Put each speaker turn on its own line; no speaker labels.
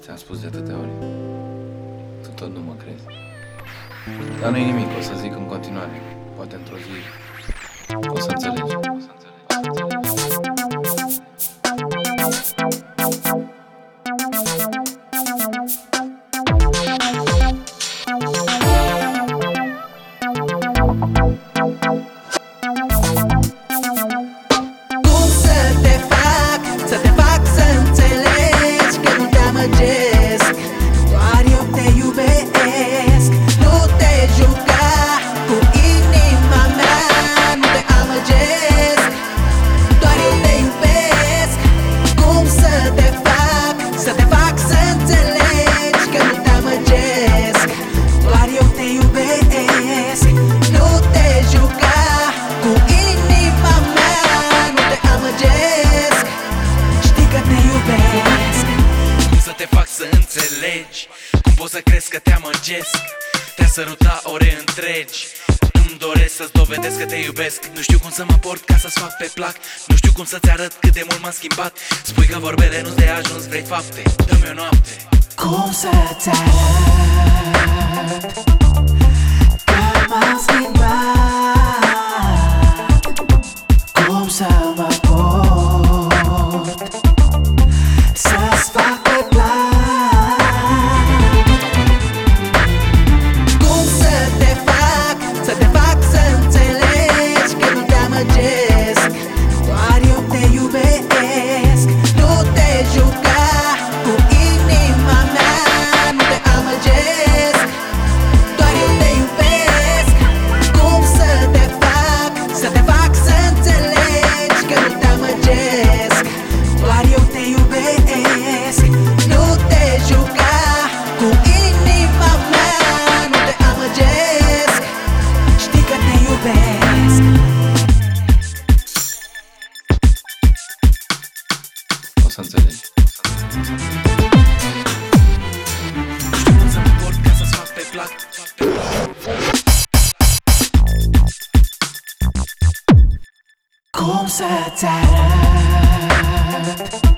Ți-am spus de atâtea ori. Tu tot nu mă crezi. Dar nu e nimic, o să zic în continuare. Poate într-o zi o să înțelegi. O să înțelegi. O să înțelegi.
Să te fac să înțelegi Că nu te amăgesc, doar eu te iubesc. Nu te juca cu inima mea Nu te amăgesc, știi că te iubesc.
Cum să te fac să înțelegi Cum poți să crezi că te amăgesc. Te-a săruta ore întregi Îmi doresc să-ți dovedesc că te iubesc. Nu știu cum să mă port ca să-ți fac pe plac. Nu știu cum să-ți arăt cât de mult m-am schimbat. Spui că vorbele nu-ți de ajuns, vrei fapte? Dă-mi o noapte.
Cum să-ți arăt Că m-am schimbat? Cum să mă Nu
știu cum